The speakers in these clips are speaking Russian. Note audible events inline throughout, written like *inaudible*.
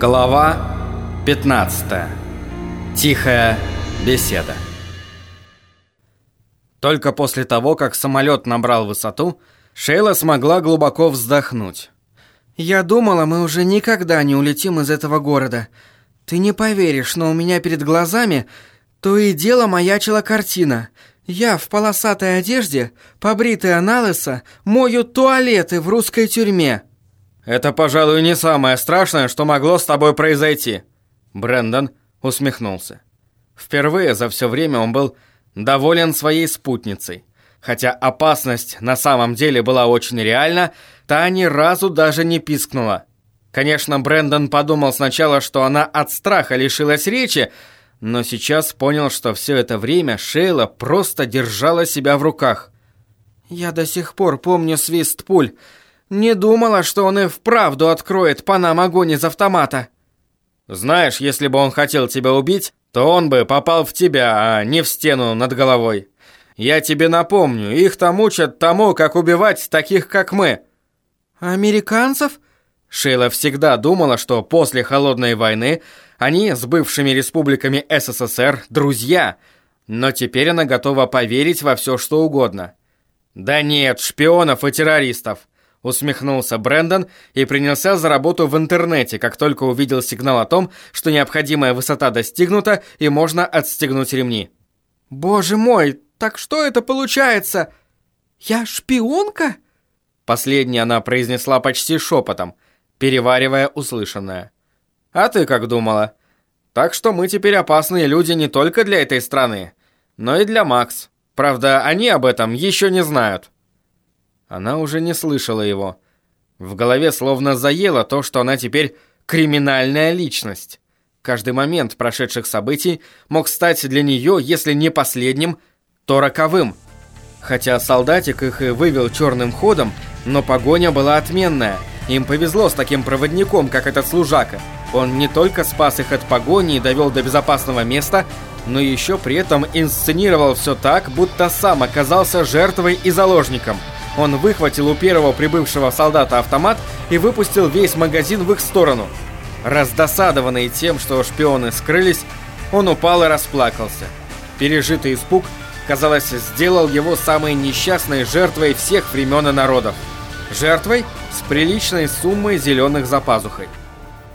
Глава 15. Тихая беседа. Только после того, как самолет набрал высоту, Шейла смогла глубоко вздохнуть. «Я думала, мы уже никогда не улетим из этого города. Ты не поверишь, но у меня перед глазами то и дело маячила картина. Я в полосатой одежде, побритая на лысо, мою туалеты в русской тюрьме». «Это, пожалуй, не самое страшное, что могло с тобой произойти». Брэндон усмехнулся. Впервые за все время он был доволен своей спутницей. Хотя опасность на самом деле была очень реальна, та ни разу даже не пискнула. Конечно, Брэндон подумал сначала, что она от страха лишилась речи, но сейчас понял, что все это время Шейла просто держала себя в руках. «Я до сих пор помню свист пуль. Не думала, что он и вправду откроет по нам огонь из автомата. Знаешь, если бы он хотел тебя убить, то он бы попал в тебя, а не в стену над головой. Я тебе напомню, их-то мучат тому, как убивать таких, как мы. Американцев? Шейла всегда думала, что после Холодной войны они с бывшими республиками СССР друзья, но теперь она готова поверить во все, что угодно. Да нет, шпионов и террористов. Усмехнулся Брэндон и принялся за работу в интернете, как только увидел сигнал о том, что необходимая высота достигнута и можно отстегнуть ремни. «Боже мой, так что это получается? Я шпионка?» Последнее она произнесла почти шепотом, переваривая услышанное. «А ты как думала? Так что мы теперь опасные люди не только для этой страны, но и для Макс. Правда, они об этом еще не знают». Она уже не слышала его. В голове словно заело то, что она теперь криминальная личность. Каждый момент прошедших событий мог стать для нее, если не последним, то роковым. Хотя солдатик их и вывел черным ходом, но погоня была отменная. Им повезло с таким проводником, как этот служака. Он не только спас их от погони и довел до безопасного места, но еще при этом инсценировал все так, будто сам оказался жертвой и заложником – он выхватил у первого прибывшего солдата автомат и выпустил весь магазин в их сторону. Раздосадованный тем, что шпионы скрылись, он упал и расплакался. Пережитый испуг, казалось, сделал его самой несчастной жертвой всех времен и народов. Жертвой с приличной суммой зеленых за пазухой.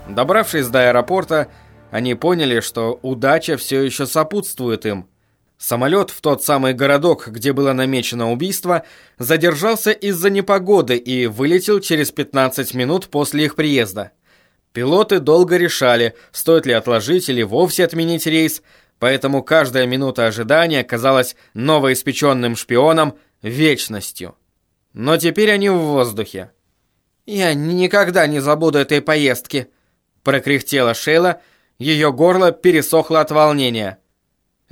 Добравшись до аэропорта, они поняли, что удача все еще сопутствует им – Самолет в тот самый городок, где было намечено убийство, задержался из-за непогоды и вылетел через 15 минут после их приезда. Пилоты долго решали, стоит ли отложить или вовсе отменить рейс, поэтому каждая минута ожидания казалась новоиспеченным шпионом вечностью. Но теперь они в воздухе. «Я никогда не забуду этой поездки», – прокряхтела Шейла, ее горло пересохло от волнения –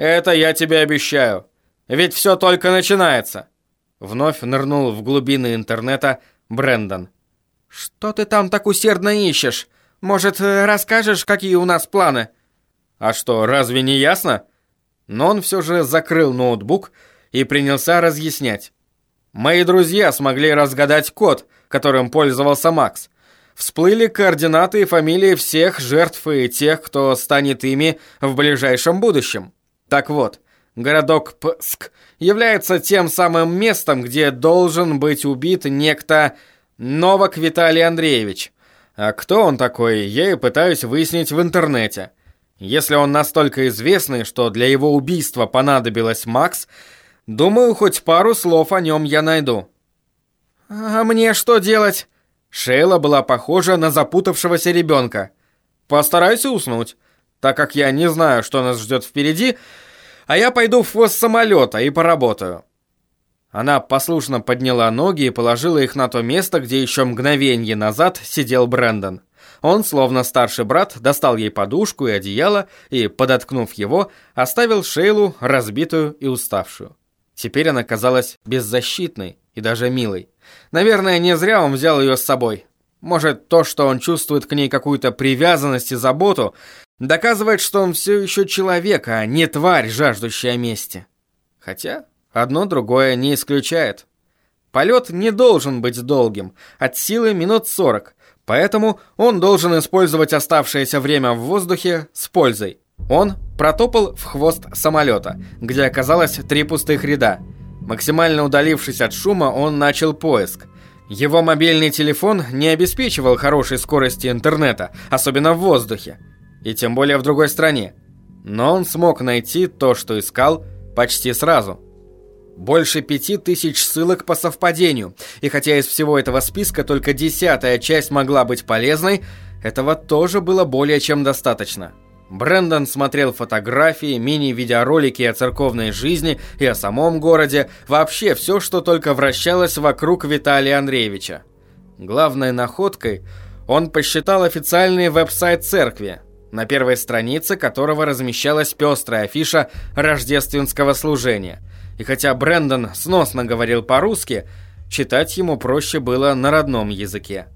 это я тебе обещаю. Ведь все только начинается. Вновь нырнул в глубины интернета Брендон. Что ты там так усердно ищешь? Может, расскажешь, какие у нас планы? А что, разве не ясно? Но он все же закрыл ноутбук и принялся разъяснять. Мои друзья смогли разгадать код, которым пользовался Макс. Всплыли координаты и фамилии всех жертв и тех, кто станет ими в ближайшем будущем. Так вот, городок Пск является тем самым местом, где должен быть убит некто Новак Виталий Андреевич. А кто он такой, я и пытаюсь выяснить в интернете. Если он настолько известный, что для его убийства понадобилась Макс, думаю, хоть пару слов о нем я найду. «А мне что делать?» Шейла была похожа на запутавшегося ребенка. «Постарайся уснуть. Так как я не знаю, что нас ждет впереди, а я пойду в хвост самолета и поработаю». Она послушно подняла ноги и положила их на то место, где еще мгновенье назад сидел Брэндон. Он, словно старший брат, достал ей подушку и одеяло и, подоткнув его, оставил Шейлу разбитую и уставшую. Теперь она казалась беззащитной и даже милой. Наверное, не зря он взял ее с собой. Может, то, что он чувствует к ней какую-то привязанность и заботу, доказывает, что он все еще человек, а не тварь, жаждущая мести. Хотя одно другое не исключает. Полет не должен быть долгим, от силы минут сорок, Поэтому он должен использовать оставшееся время в воздухе с пользой. Он протопал в хвост самолета, где оказалось три пустых ряда. Максимально удалившись от шума, он начал поиск. Его мобильный телефон не обеспечивал хорошей скорости интернета, особенно в воздухе, и тем более в другой стране. Но он смог найти то, что искал, почти сразу. Больше пяти тысяч ссылок по совпадению, и хотя из всего этого списка только десятая часть могла быть полезной, этого тоже было более чем достаточно. Брэндон смотрел фотографии, мини-видеоролики о церковной жизни и о самом городе, вообще все, что только вращалось вокруг Виталия Андреевича. Главной находкой он посчитал официальный веб-сайт церкви, на первой странице которого размещалась пестрая афиша рождественского служения. И хотя Брэндон сносно говорил по-русски, читать ему проще было на родном языке.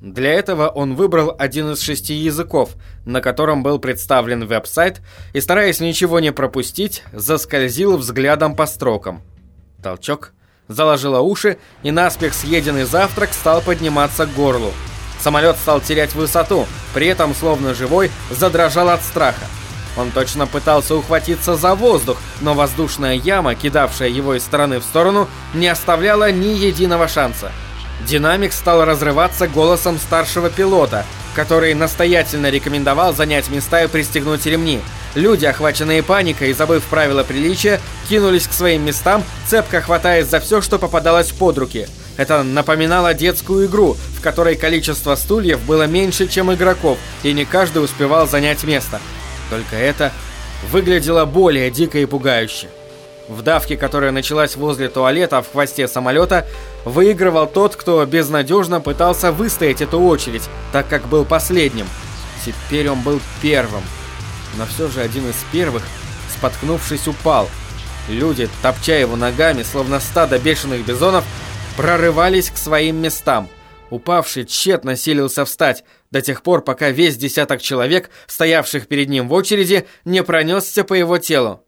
Для этого он выбрал один из шести языков, на котором был представлен веб-сайт, и, стараясь ничего не пропустить, заскользил взглядом по строкам. Толчок, заложила уши, и наспех съеденный завтрак стал подниматься к горлу. Самолет стал терять высоту, при этом, словно живой, задрожал от страха. Он точно пытался ухватиться за воздух, но воздушная яма, кидавшая его из стороны в сторону, не оставляла ни единого шанса. Динамик стал разрываться голосом старшего пилота, который настоятельно рекомендовал занять места и пристегнуть ремни. Люди, охваченные паникой и забыв правила приличия, кинулись к своим местам, цепко хватаясь за все, что попадалось под руки – это напоминало детскую игру, в которой количество стульев было меньше, чем игроков, и не каждый успевал занять место. Только это выглядело более дико и пугающе. В давке, которая началась возле туалета в хвосте самолета, выигрывал тот, кто безнадежно пытался выстоять эту очередь, так как был последним. Теперь он был первым. Но все же один из первых, споткнувшись, упал. Люди, топча его ногами, словно стадо бешеных бизонов, прорывались к своим местам. Упавший тщетно силился встать, до тех пор, пока весь десяток человек, стоявших перед ним в очереди, не пронесся по его телу.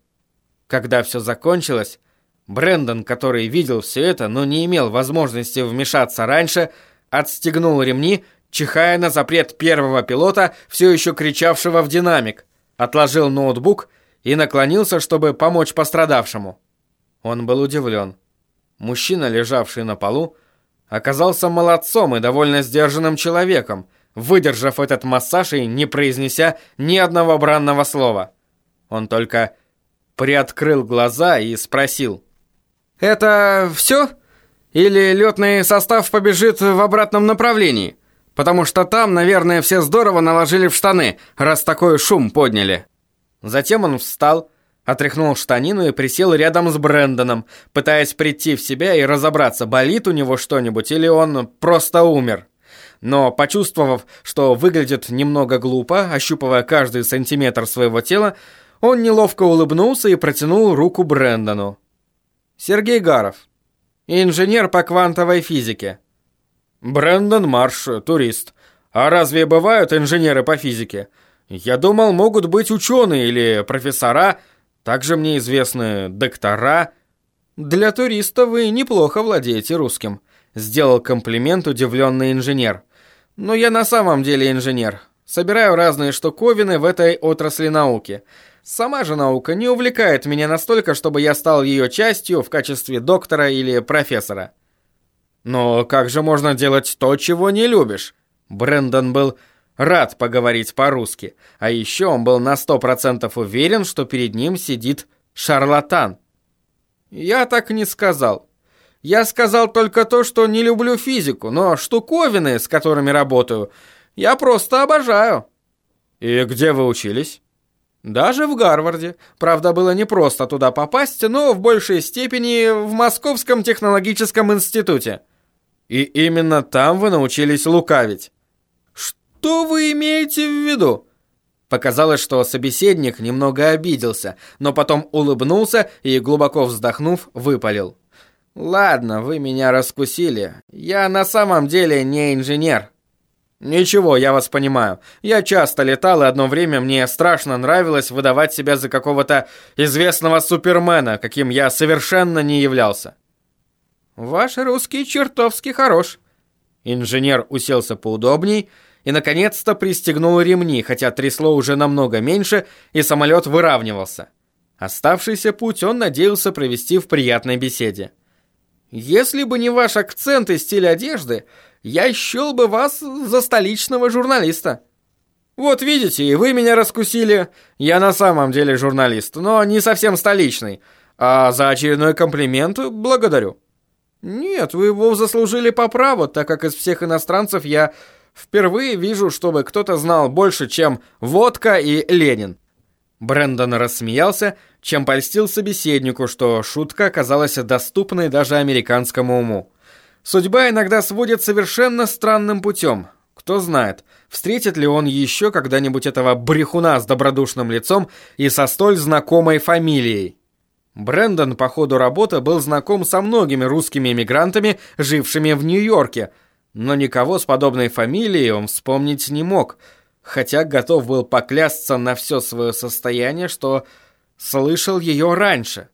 Когда все закончилось, Брендон, который видел все это, но не имел возможности вмешаться раньше, отстегнул ремни, чихая на запрет первого пилота, все еще кричавшего в динамик, отложил ноутбук и наклонился, чтобы помочь пострадавшему. Он был удивлен. Мужчина, лежавший на полу, оказался молодцом и довольно сдержанным человеком, выдержав этот массаж и не произнеся ни одного бранного слова. Он только приоткрыл глаза и спросил. «Это все? Или летный состав побежит в обратном направлении? Потому что там, наверное, все здорово наложили в штаны, раз такой шум подняли». Затем он встал, Отряхнул штанину и присел рядом с Брэндоном, пытаясь прийти в себя и разобраться, болит у него что-нибудь или он просто умер. Но, почувствовав, что выглядит немного глупо, ощупывая каждый сантиметр своего тела, он неловко улыбнулся и протянул руку Брэндону. Сергей Гаров, инженер по квантовой физике. Брэндон Марш, турист. А разве бывают инженеры по физике? Я думал, могут быть ученые или профессора, также мне известны доктора. Для туриста вы неплохо владеете русским, сделал комплимент удивленный инженер. Но я на самом деле инженер. Собираю разные штуковины в этой отрасли науки. Сама же наука не увлекает меня настолько, чтобы я стал ее частью в качестве доктора или профессора. Но как же можно делать то, чего не любишь? Брендон был рад поговорить по-русски, а еще он был на сто процентов уверен, что перед ним сидит шарлатан. Я так не сказал. Я сказал только то, что не люблю физику, но штуковины, с которыми работаю, я просто обожаю. И где вы учились? Даже в Гарварде. Правда, было не просто туда попасть, но в большей степени в Московском технологическом институте. И именно там вы научились лукавить. Что вы имеете в виду? Показалось, что собеседник немного обиделся, но потом улыбнулся и, глубоко вздохнув, выпалил. «Ладно, вы меня раскусили. Я на самом деле не инженер». «Ничего, я вас понимаю. Я часто летал, и одно время мне страшно нравилось выдавать себя за какого-то известного супермена, каким я совершенно не являлся». «Ваш русский чертовски хорош», Инженер уселся поудобней и, наконец-то, пристегнул ремни, хотя трясло уже намного меньше, и самолет выравнивался. Оставшийся путь он надеялся провести в приятной беседе. «Если бы не ваш акцент и стиль одежды, я счел бы вас за столичного журналиста». «Вот видите, и вы меня раскусили. Я на самом деле журналист, но не совсем столичный. А за очередной комплимент благодарю». «Нет, вы его заслужили по праву, так как из всех иностранцев я впервые вижу, чтобы кто-то знал больше, чем водка и Ленин». Брэндон рассмеялся, чем польстил собеседнику, что шутка оказалась доступной даже американскому уму. Судьба иногда сводит совершенно странным путем. Кто знает, встретит ли он еще когда-нибудь этого брехуна с добродушным лицом и со столь знакомой фамилией. Брэндон по ходу работы был знаком со многими русскими эмигрантами, жившими в Нью-Йорке, но никого с подобной фамилией он вспомнить не мог, хотя готов был поклясться на все свое состояние, что слышал ее раньше.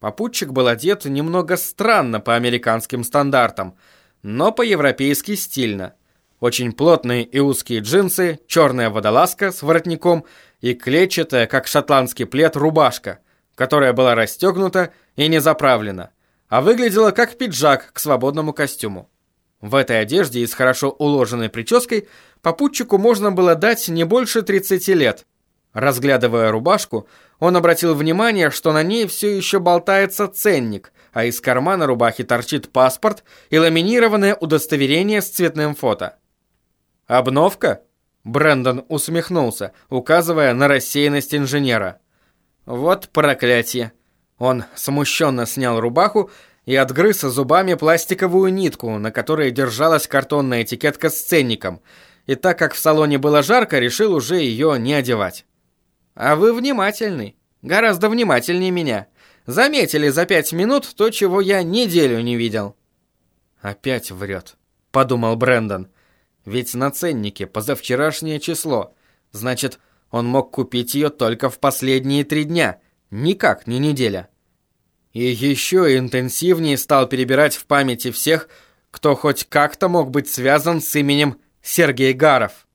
Попутчик был одет немного странно по американским стандартам, но по-европейски стильно – очень плотные и узкие джинсы, черная водолазка с воротником и клетчатая, как шотландский плед, рубашка, которая была расстегнута и не заправлена, а выглядела как пиджак к свободному костюму. В этой одежде и с хорошо уложенной прической попутчику можно было дать не больше 30 лет. Разглядывая рубашку, он обратил внимание, что на ней все еще болтается ценник, а из кармана рубахи торчит паспорт и ламинированное удостоверение с цветным фото. «Обновка?» Брэндон усмехнулся, указывая на рассеянность инженера. «Вот проклятие!» Он смущенно снял рубаху и отгрыз зубами пластиковую нитку, на которой держалась картонная этикетка с ценником, и так как в салоне было жарко, решил уже ее не одевать. «А вы внимательный, гораздо внимательнее меня. Заметили за пять минут то, чего я неделю не видел». «Опять врет», — подумал Брэндон. Ведь на ценнике позавчерашнее число. Значит, он мог купить ее только в последние три дня, никак не неделя. И еще интенсивнее стал перебирать в памяти всех, кто хоть как-то мог быть связан с именем Сергей Гаров.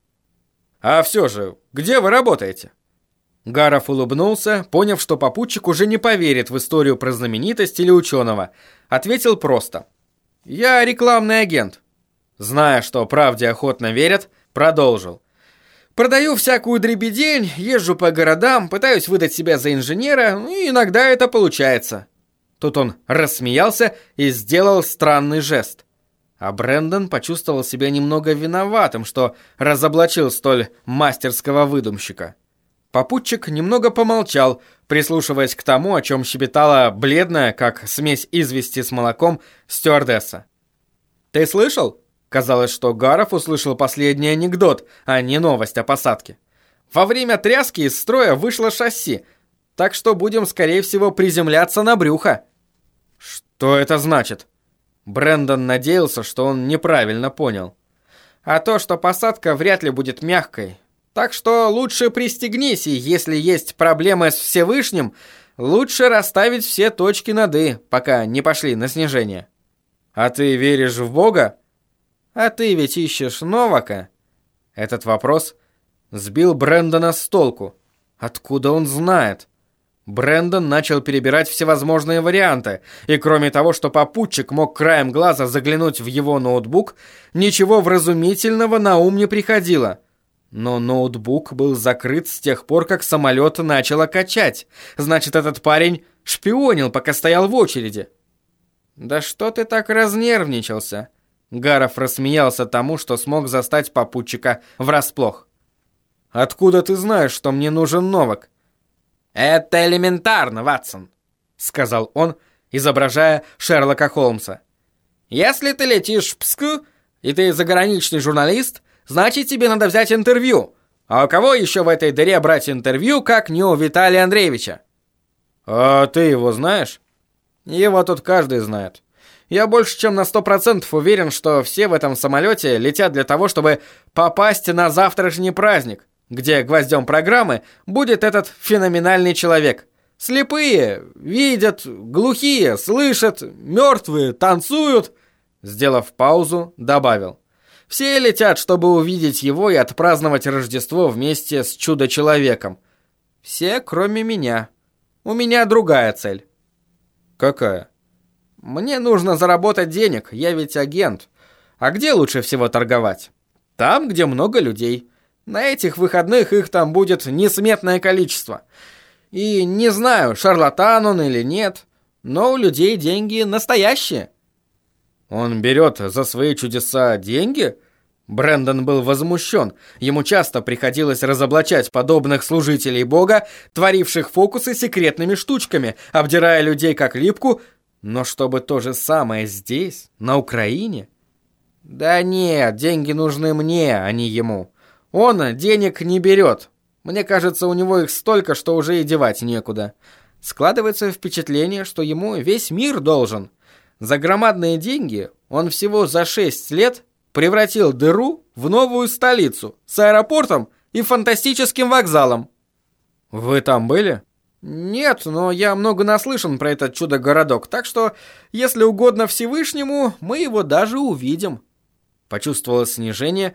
«А все же, где вы работаете?» Гаров улыбнулся, поняв, что попутчик уже не поверит в историю про знаменитость или ученого. Ответил просто. «Я рекламный агент зная, что правде охотно верят, продолжил. Продаю всякую дребедень, езжу по городам, пытаюсь выдать себя за инженера, и иногда это получается. Тут он рассмеялся и сделал странный жест. А Брэндон почувствовал себя немного виноватым, что разоблачил столь мастерского выдумщика. Попутчик немного помолчал, прислушиваясь к тому, о чем щебетала бледная, как смесь извести с молоком, стюардесса. «Ты слышал?» Казалось, что Гаров услышал последний анекдот, а не новость о посадке. Во время тряски из строя вышло шасси, так что будем, скорее всего, приземляться на брюхо. Что это значит? Брендон надеялся, что он неправильно понял. А то, что посадка вряд ли будет мягкой. Так что лучше пристегнись, и если есть проблемы с Всевышним, лучше расставить все точки над «и», пока не пошли на снижение. А ты веришь в Бога? А ты ведь ищешь Новака?» Этот вопрос сбил Брэндона с толку. Откуда он знает? Брэндон начал перебирать всевозможные варианты, и кроме того, что попутчик мог краем глаза заглянуть в его ноутбук, ничего вразумительного на ум не приходило. Но ноутбук был закрыт с тех пор, как самолет начало качать. Значит, этот парень шпионил, пока стоял в очереди. «Да что ты так разнервничался?» Гаров рассмеялся тому, что смог застать попутчика врасплох. «Откуда ты знаешь, что мне нужен Новак?» «Это элементарно, Ватсон», — сказал он, изображая Шерлока Холмса. «Если ты летишь в Пск, и ты заграничный журналист, значит, тебе надо взять интервью. А у кого еще в этой дыре брать интервью, как не у Виталия Андреевича?» «А ты его знаешь?» «Его тут каждый знает». Я больше чем на сто процентов уверен, что все в этом самолете летят для того, чтобы попасть на завтрашний праздник, где гвоздем программы будет этот феноменальный человек. Слепые видят, глухие слышат, мертвые танцуют. Сделав паузу, добавил. Все летят, чтобы увидеть его и отпраздновать Рождество вместе с чудо-человеком. Все, кроме меня. У меня другая цель. Какая? Мне нужно заработать денег, я ведь агент. А где лучше всего торговать? Там, где много людей. На этих выходных их там будет несметное количество. И не знаю, шарлатан он или нет, но у людей деньги настоящие. Он берет за свои чудеса деньги? Брендон был возмущен. Ему часто приходилось разоблачать подобных служителей Бога, творивших фокусы секретными штучками, обдирая людей как липку, но чтобы то же самое здесь, на Украине? Да нет, деньги нужны мне, а не ему. Он денег не берет. Мне кажется, у него их столько, что уже и девать некуда. Складывается впечатление, что ему весь мир должен. За громадные деньги он всего за 6 лет превратил дыру в новую столицу с аэропортом и фантастическим вокзалом. Вы там были? Нет, но я много наслышан про этот чудо-городок, так что, если угодно Всевышнему, мы его даже увидим. Почувствовала снижение,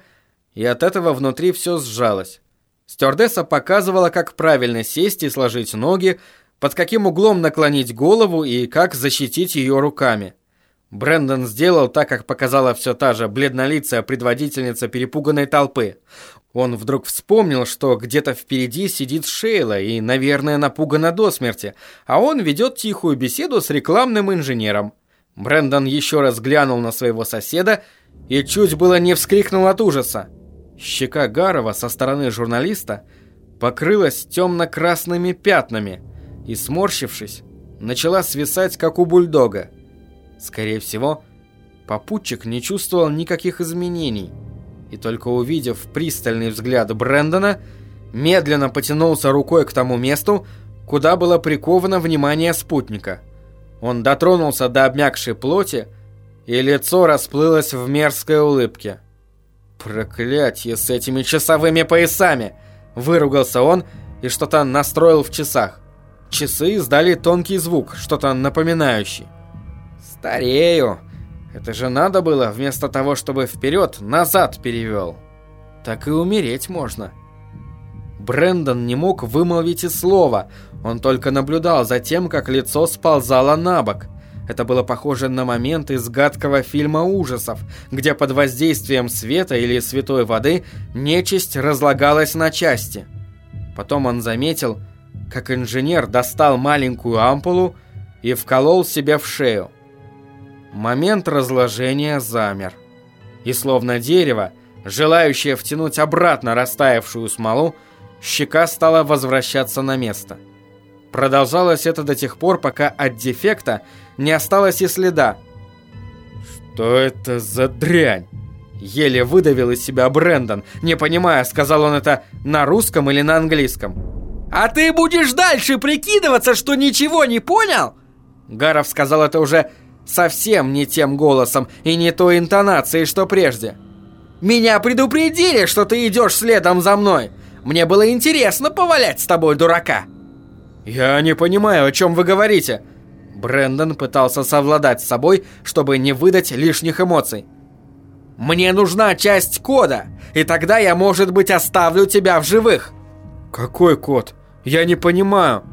и от этого внутри все сжалось. Стюардесса показывала, как правильно сесть и сложить ноги, под каким углом наклонить голову и как защитить ее руками. Брендон сделал так, как показала все та же бледнолицая предводительница перепуганной толпы. Он вдруг вспомнил, что где-то впереди сидит Шейла и, наверное, напугана до смерти, а он ведет тихую беседу с рекламным инженером. Брендон еще раз глянул на своего соседа и чуть было не вскрикнул от ужаса. Щека Гарова со стороны журналиста покрылась темно-красными пятнами и, сморщившись, начала свисать, как у бульдога. Скорее всего, попутчик не чувствовал никаких изменений, и только увидев пристальный взгляд Брэндона, медленно потянулся рукой к тому месту, куда было приковано внимание спутника. Он дотронулся до обмякшей плоти, и лицо расплылось в мерзкой улыбке. «Проклятье с этими часовыми поясами!» Выругался он и что-то настроил в часах. Часы издали тонкий звук, что-то напоминающий. «Старею! Это же надо было, вместо того, чтобы вперед, назад перевел. Так и умереть можно». Брендон не мог вымолвить и слова, он только наблюдал за тем, как лицо сползало на бок. Это было похоже на момент из гадкого фильма ужасов, где под воздействием света или святой воды нечисть разлагалась на части. Потом он заметил, как инженер достал маленькую ампулу и вколол себе в шею. Момент разложения замер. И словно дерево, желающее втянуть обратно растаявшую смолу, щека стала возвращаться на место. Продолжалось это до тех пор, пока от дефекта не осталось и следа. «Что это за дрянь?» Еле выдавил из себя Брэндон, не понимая, сказал он это на русском или на английском. «А ты будешь дальше прикидываться, что ничего не понял?» Гаров сказал это уже совсем не тем голосом и не той интонацией, что прежде. «Меня предупредили, что ты идешь следом за мной. Мне было интересно повалять с тобой дурака». «Я не понимаю, о чем вы говорите», Брендон пытался совладать с собой, чтобы не выдать лишних эмоций. «Мне нужна часть кода, и тогда я, может быть, оставлю тебя в живых!» «Какой код? Я не понимаю!»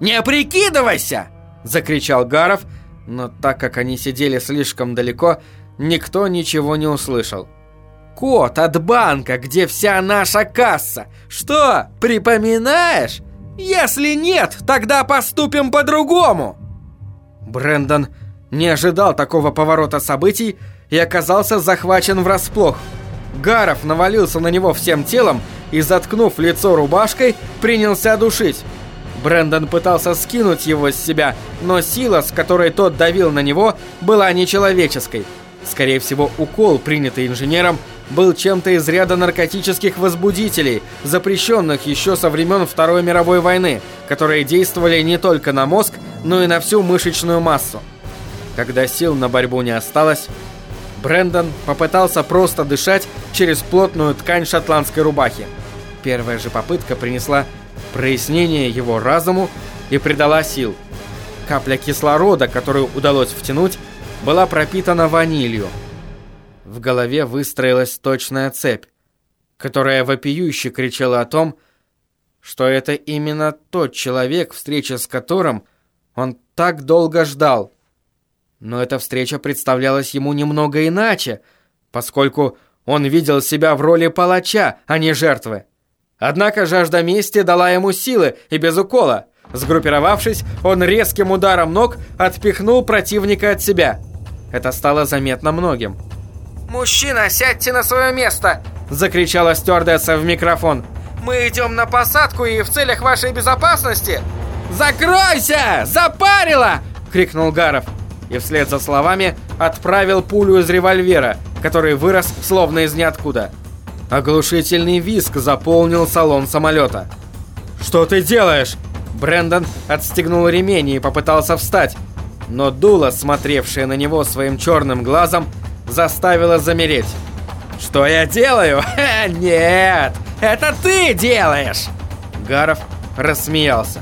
«Не прикидывайся!» – закричал Гаров, но так как они сидели слишком далеко, никто ничего не услышал. «Код от банка, где вся наша касса! Что, припоминаешь? Если нет, тогда поступим по-другому!» Брендон не ожидал такого поворота событий и оказался захвачен врасплох. Гаров навалился на него всем телом и, заткнув лицо рубашкой, принялся душить. Брендон пытался скинуть его с себя, но сила, с которой тот давил на него, была нечеловеческой. Скорее всего, укол, принятый инженером, был чем-то из ряда наркотических возбудителей, запрещенных еще со времен Второй мировой войны, которые действовали не только на мозг, но и на всю мышечную массу. Когда сил на борьбу не осталось, Брендон попытался просто дышать через плотную ткань шотландской рубахи. Первая же попытка принесла прояснение его разуму и придала сил. Капля кислорода, которую удалось втянуть, была пропитана ванилью. В голове выстроилась точная цепь, которая вопиюще кричала о том, что это именно тот человек, встреча с которым он так долго ждал. Но эта встреча представлялась ему немного иначе, поскольку он видел себя в роли палача, а не жертвы. Однако жажда мести дала ему силы и без укола. Сгруппировавшись, он резким ударом ног отпихнул противника от себя. Это стало заметно многим. «Мужчина, сядьте на свое место!» – закричала стюардесса в микрофон. «Мы идем на посадку и в целях вашей безопасности!» «Закройся! Запарило!» – крикнул Гаров. И вслед за словами отправил пулю из револьвера, который вырос словно из ниоткуда. Оглушительный визг заполнил салон самолета. «Что ты делаешь?» Брэндон отстегнул ремень и попытался встать, но дуло, смотревшее на него своим черным глазом, заставило замереть. «Что я делаю? Ха, *laughs* нет! Это ты делаешь!» Гаров рассмеялся.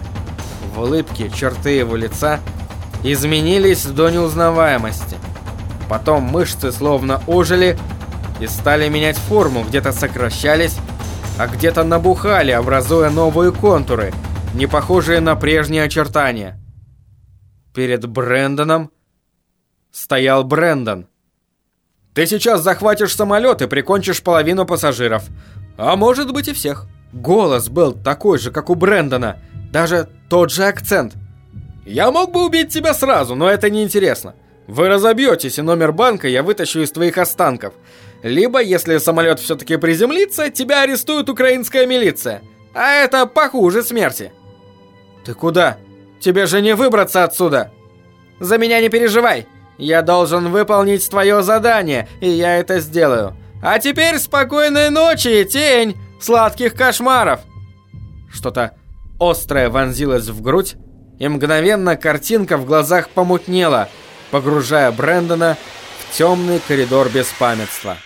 В улыбке черты его лица изменились до неузнаваемости. Потом мышцы словно ожили и стали менять форму, где-то сокращались, а где-то набухали, образуя новые контуры, не похожие на прежние очертания. Перед Брэндоном стоял Брэндон. Ты сейчас захватишь самолет и прикончишь половину пассажиров. А может быть и всех. Голос был такой же, как у Брэндона. Даже тот же акцент. Я мог бы убить тебя сразу, но это неинтересно. Вы разобьетесь, и номер банка я вытащу из твоих останков. Либо, если самолет все-таки приземлится, тебя арестует украинская милиция. А это похуже смерти. Ты куда? Тебе же не выбраться отсюда. За меня не переживай. Я должен выполнить твое задание, и я это сделаю. А теперь спокойной ночи, тень сладких кошмаров. Что-то острое вонзилось в грудь, и мгновенно картинка в глазах помутнела, погружая Брэндона в темный коридор беспамятства.